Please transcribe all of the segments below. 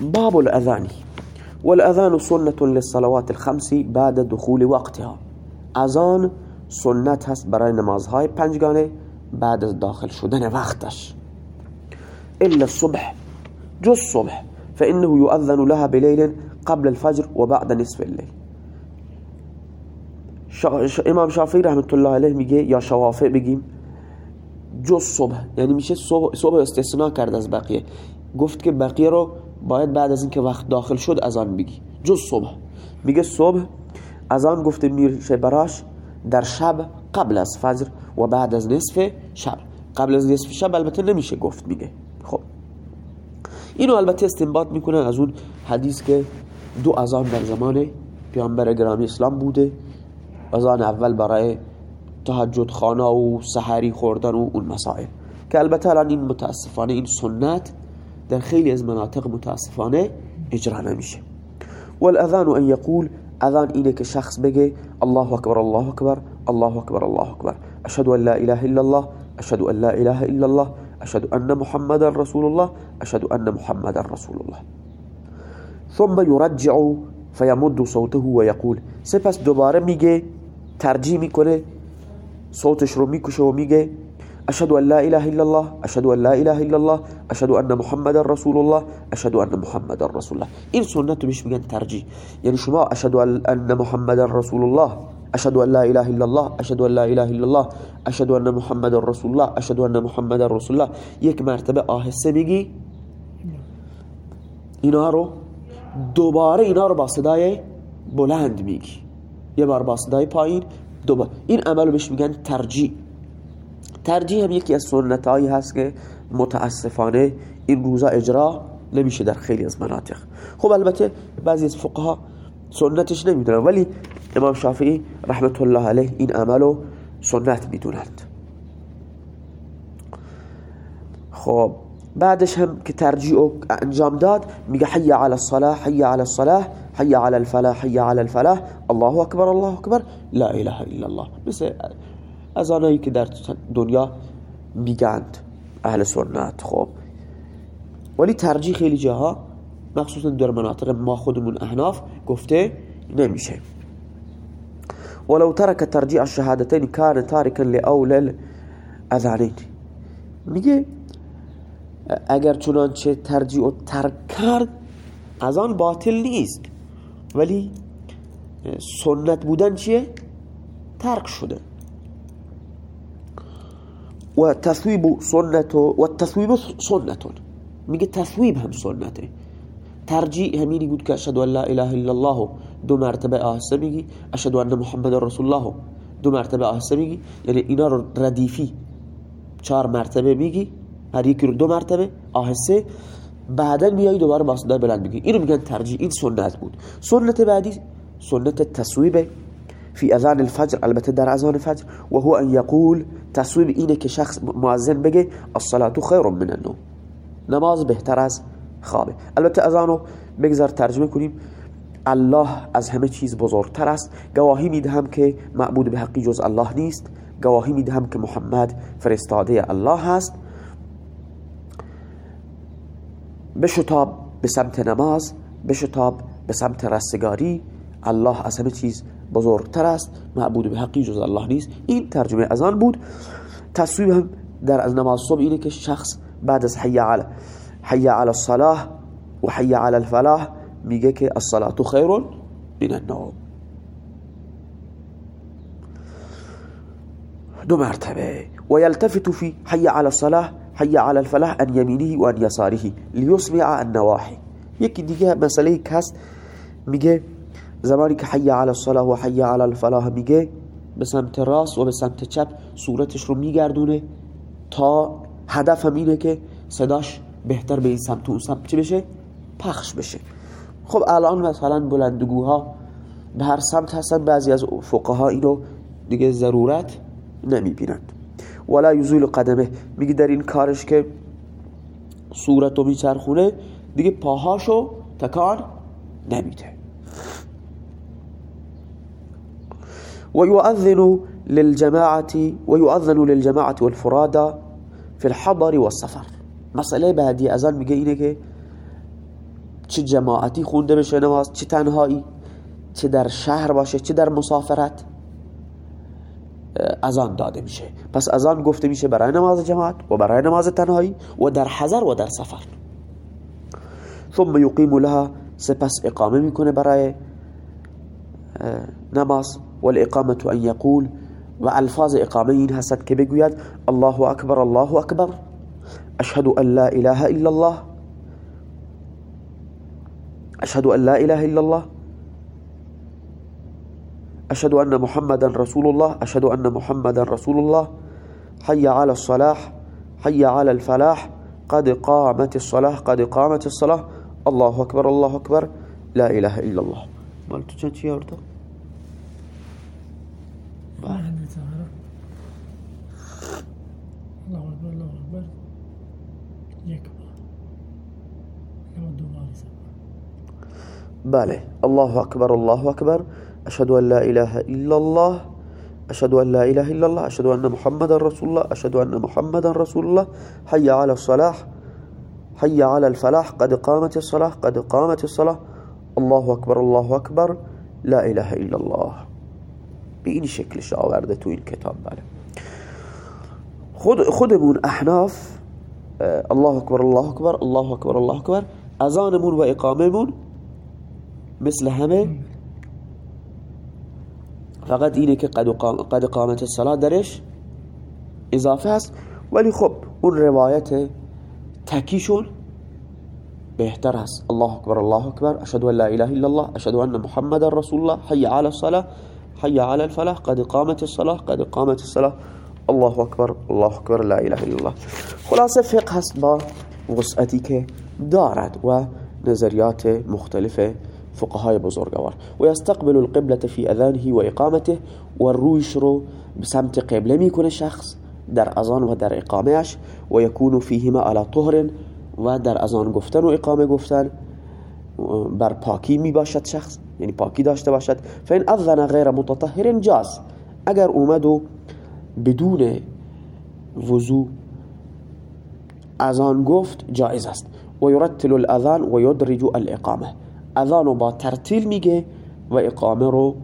باب الأذان. والأذان سنة للصلوات الخمس بعد دخول وقتها. أذان سنت هست برای نمازهای پنجگانه بعد داخل شدن وقتش. إلا الصبح. جز صبح. فإنه يؤذن لها بليل قبل الفجر وبعد نصف الليل. إمام شافعی رحمت الله علیه میگه یا شوافع بگیم جز صبح. یعنی میشه صبح, صبح استثناء کرد از بقیه. گفت که بقیه رو باید بعد از اینکه وقت داخل شد از آن بگی. جز صبح. میگه صبح از آن گفته میشه براش در شب قبل از فجر و بعد از نصف شب. قبل از نصف شب البته نمیشه گفت میگه. خب. اینو البته استنباط می‌کنن از اون حدیث که دو اذان در زمان پیامبر گرامی اسلام بوده. اذان اول برای تهجد خانه و سحری خوردن و اون مسائل. که البته الان این متاسفانه این سنت در خیلی از مناطق متاسفانه اجرا نمیشه. والأذان أن يقول أذان اینه که شخص بگه الله اکبر الله اکبر الله اکبر الله اکبر أشهد أن لا إله إلا الله أشهد أن لا إله إلا الله أشهد أن محمدا رسول الله أشهد أن محمدا رسول الله. ثم يرجع فيمد صوته ويقول. سپس دوباره میگه ترجیح میکنه صوتش رو میکشه و میگه اشهد ان لا اله الا الله اشهد ان لا اله الا الله اشهد ان محمد رسول الله اشهد ان محمد رسول الله این سنت بهش میگن ترجیح. یعنی شما اشهد ان محمد رسول الله اشهد ان لا اله الا الله اشهد ان لا اله الا الله اشهد ان محمد رسول الله اشهد ان محمد رسول الله یک مرتبه آهسته میگی؟ اینا رو دوباره اینا رو با صدای بلند میگی. یه بار با صدای پایین دوباره. این عملو بهش میگن ترجیح. ترجیح هم یکی از سنت هایی هست که متاسفانه این روزا اجرا نمیشه در خیلی از مناطق. خب البته بعضی از فقها سنتش نمی‌دونن ولی امام شافعی رحمت الله علیه این عملو سنت می‌دونند. خب بعدش هم که ترجیع انجام داد میگه حی علی الصلاة حی علی الصلاة حی علی الفلاح حی علی الفلاح الله اکبر الله اکبر لا اله الا الله. مثل از آنایی که در دنیا میگند اهل سنت خب. ولی ترجیح خیلی جاها مخصوصا در مناطق ما خودمون احناف گفته نمیشه. ولو ترك ترجیع الشهادتين كان تاركا لاول الاذانين میگه اگر چنانچه ترجیع و ترک کرد از آن باطل نیست. ولی سنت بودن چیه؟ ترک شده. و تصویب سنت و تصویب سنت میگه تصویب هم سنته. ترجیح همینی بود که اشهد ان لا اله الا الله دو مرتبه آهسته میگی اشهد ان محمد رسول الله دو مرتبه آهسته میگی. یعنی اینا رو ردیفی چهار مرتبه میگی هر یکی رو دو مرتبه آهسته بعدا میای دوباره با صدای بلند میگی. اینو میگن ترجیح این سنت بود. سنت بعدی سنت تصویب في اذان الفجر البته در اذان فجر و هو ان يقول تصویب اینه که شخص مؤذن بگه الصلاه خیر من النوم. نماز بهتر از خوابه. البته اذانو بگذار ترجمه کنیم. الله از همه چیز بزرگتر است. گواهی می‌دهم که معبود به حقی جز الله نیست. گواهی می‌دهم که محمد فرستاده الله هست بشتاب به سمت نماز بشتاب به سمت رستگاری. الله از همه چیز بزرگتر است. معبود به حقی جز الله نیست. این ترجمه از آن بود. تصویب هم در از نماز صبح اینه که شخص بعد از حی علی حی علی الصلاة و حی علی الفلاح میگه که الصلاة خیر من النوم. دو مرتبه. و یلتفت فی حی علی الصلاة حی علی الفلاح ان یمینه و ان یساره لیسمع النواحی. یکی دیگه مسئله هست. میگه زمانی که حی علی الصلاه و حی علی الفلاح میگه به سمت راست و به سمت چپ صورتش رو میگردونه تا هدف اینه که صداش بهتر به این سمت و اون سمت چی بشه؟ پخش بشه. خب الان مثلا بلندگوها به هر سمت هستن بعضی از فقها اینو دیگه ضرورت نمی‌بینند. ولا یزول قدمه. میگه در این کارش که صورت رو میچرخونه دیگه پاهاشو تکان نمیده. ويؤذن للجماعة ويؤذن للجماعة والفرادى في الحضر والسفر. مسئله بعدی ازان میگه اینه که چه جماعتی خونده بشه نماز چه تنهایی چه در شهر باشه چه در مسافرت اذان داده میشه. پس اذان گفته میشه برای نماز جماعت و برای نماز تنهایی و در حضر و در سفر. ثم یقیم لها سپس اقامه می‌کنه برای نماز. والإقامة أن يقول مع ألفاظ إقامين هست که الله أكبر الله أكبر أشهد أن لا إله إلا الله أشهد أن لا إله إلا الله أشهد أن محمدا رسول الله أشهد أن محمدا رسول الله حي على الصلاح حي على الفلاح قد قامت الصلاة قد قامت الصلاة الله أكبر الله أكبر لا إله إلا الله مالتو چند چی آورده؟ بله الله أكبر الله أكبر. أشهد أن لا إله إلا الله. أشهد أن لا إله إلا الله. أشهد أن محمد رسول الله. أشهد أن محمد رسول الله. حي على الصلاح حي على الفلاح. قد قامت الصلاة. قد قامت الصلاة. الله أكبر الله أكبر. لا إله إلا الله. بإن شكل شاورده تو این کتاب بله. خود خودمون احناف الله أكبر الله أكبر الله أكبر الله أكبر اذانمون و اقاممون مثل همه فقط اینه که قد, قد قامت الصلاة درش اضافه هست ولی خب اون روایت تکیشون بهتر هست الله اکبر الله اکبر اشهد ان لا اله الا الله اشهد ان محمد رسول الله حي على الصلاه حي على الفلاح قد قامت الصلاة قد قامت الصلاة. الله اکبر الله اکبر لا إله إلا الله. خلاصة فقه هست با وسعتی که دارد و نظریات مختلف فقهای بزرگوار. القبلة في أذانه و اقامته رو بسمت قبله میکنه شخص در أذان و در اقامهش و یکون فیهما على طهر و در أذان گفتن و إقامه گفتن. بر پاکی می باشد شخص. یعنی پاکی داشته باشد. فین أذن غیر متطهر جاز. اگر اومد و بدون وضو اذان گفت جائز است. و یرتل الأذان و یدرج الإقامة. اذان رو با ترتیل میگه و اقامه رو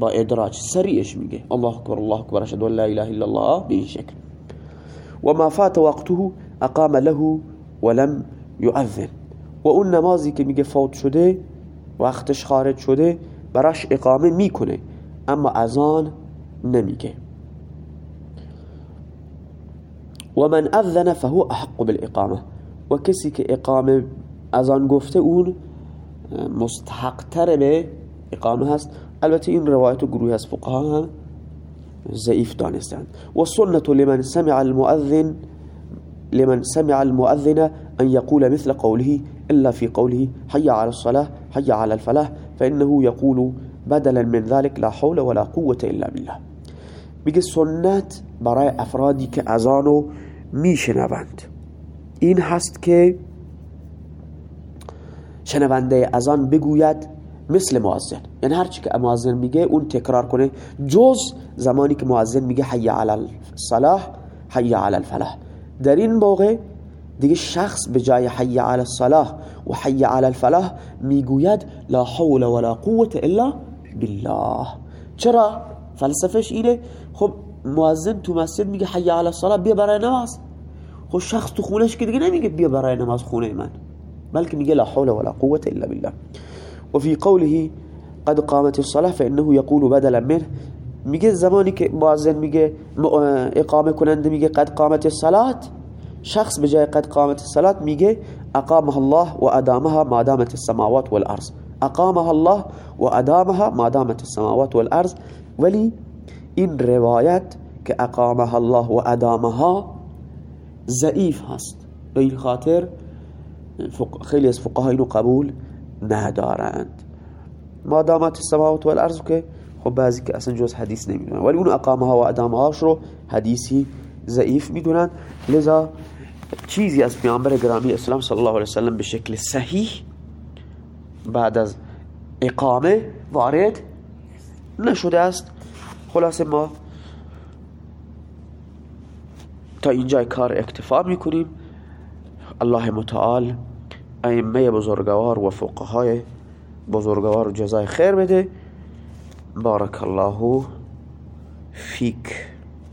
با ادراج سریعش میگه. الله اکبر الله اکبر. اشهد ان لا اله الا الله. به این شکل. و ما فات وقته اقام له ولم يؤذن. و اون نمازی که میگه فوت شده وقتش خارج شده براش اقامه می‌کنه. اما اذان نمیگه. و من اذن فهو احق بالاقامه. و کسی که اقامه اذان گفته اون مستحق تر به اقامه هست. البته این روایت گروه از فقها هم ضعیف دانستند. و سنت لمن سمع المؤذن لمن سمع المؤذن أن يقول مثل قوله إلا في قوله حي على الصلاة حي على الفلاح فإنه يقول بدلا من ذلك لا حول ولا قوة إلا بالله. میگه سنت برای افرادی که اذانو میشنوند. این هست که شنونده بگوید مثل مؤذن. یعنی هر چی که مؤذن میگه اون تکرار کنه. جز زمانی که مؤذن میگه حی علی الصلاح حی علی الفلاح. در این موقع دیگه شخص به جای حی علی الصلاح و حی علی الفلاح میگوید لا حول ولا قوة الا بالله. چرا؟ فلسفش اینه خب مؤذن تو مسجد میگه حی علی الصلاح بیا برای نماز. خب شخص تو خونش که دیگه نمیگه بیا برای نماز خونه من. بلکه میگه لا حول ولا قوة الا بالله. وفي قوله قد قامت الصلاة فإنه يقول بدلا منه میگه زمانی که مؤذن میگه اقامه کننده میگه قد قامت الصلاة شخص بجای قد قامت الصلاة میگه اقامها الله و ادامها ما دامت السماوات والارض اقامها الله و ادامها ما دامت السماوات والارض ولی این روایت که اقامها الله و ادامها ضعیف هست. به این خاطر خیلی از فقها اینو قبول ندارند. ما دامت السماوات والارض که خب بعضی که اصلا جز حدیث نمی‌دونن. ولی اون اقامه ها و ادامه هاش رو حدیثی ضعیف می‌دونن. لذا چیزی از پیامبر گرامی اسلام صلی الله علیه وسلم به شکل صحیح بعد از اقامه وارد نشده است. خلاصه ما تا اینجا کار اکتفا می‌کنیم. الله متعال ائمه بزرگوار و فقهای بزرگوار جزای خیر بده. بارك الله فيك.